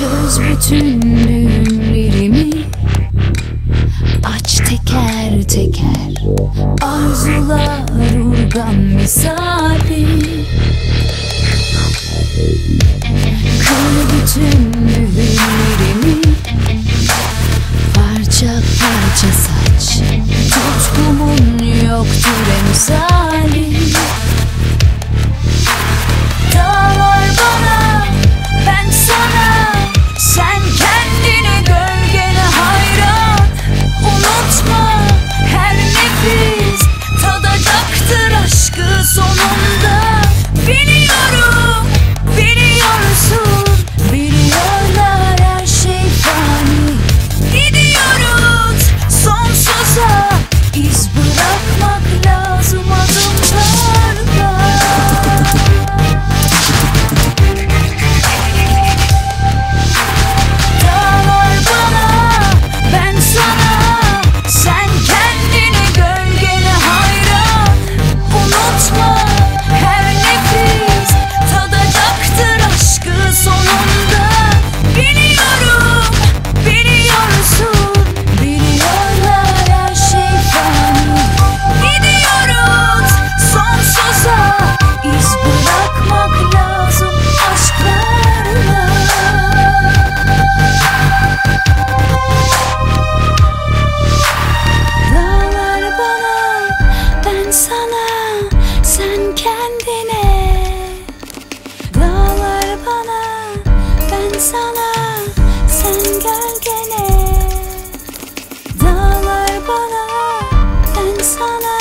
Çöz bütün düğümlerimi Aç teker teker. Arzular urgan misali. Kır bütün düğümlerimi Parça parça saç. Tutkumun yoktur emsali sana